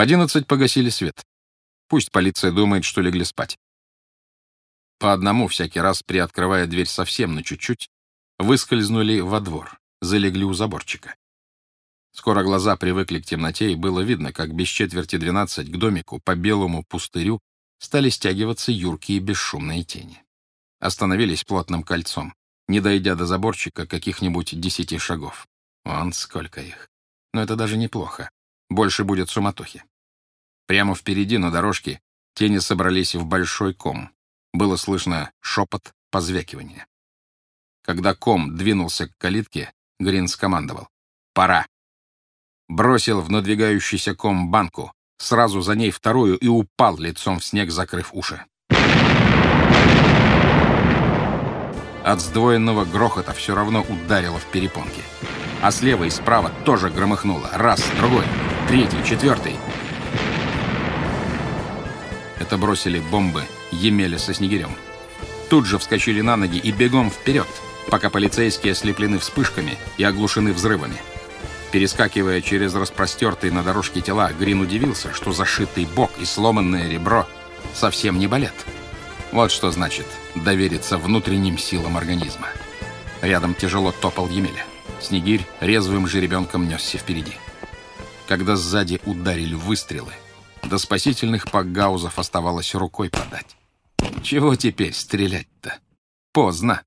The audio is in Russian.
одиннадцать погасили свет. Пусть полиция думает, что легли спать. По одному, всякий раз приоткрывая дверь совсем на чуть-чуть, выскользнули во двор, залегли у заборчика. Скоро глаза привыкли к темноте, и было видно, как без четверти двенадцать к домику по белому пустырю стали стягиваться юркие бесшумные тени. Остановились плотным кольцом, не дойдя до заборчика каких-нибудь десяти шагов. Вон сколько их. Но это даже неплохо. Больше будет суматохи. Прямо впереди на дорожке тени собрались в большой ком. Было слышно шепот, позвякивание. Когда ком двинулся к калитке, Грин скомандовал. «Пора!» Бросил в надвигающийся ком банку, сразу за ней вторую и упал лицом в снег, закрыв уши. От сдвоенного грохота все равно ударило в перепонки. А слева и справа тоже громыхнуло. Раз, другой, третий, четвертый. Это бросили бомбы Емеля со Снегирем. Тут же вскочили на ноги и бегом вперед, пока полицейские ослеплены вспышками и оглушены взрывами. Перескакивая через распростертые на дорожке тела, Грин удивился, что зашитый бок и сломанное ребро совсем не болят. Вот что значит довериться внутренним силам организма. Рядом тяжело топал Емеля. Снегирь резвым жеребенком несся впереди. Когда сзади ударили выстрелы, до спасительных пагаузов оставалось рукой подать. Чего теперь стрелять-то? Поздно.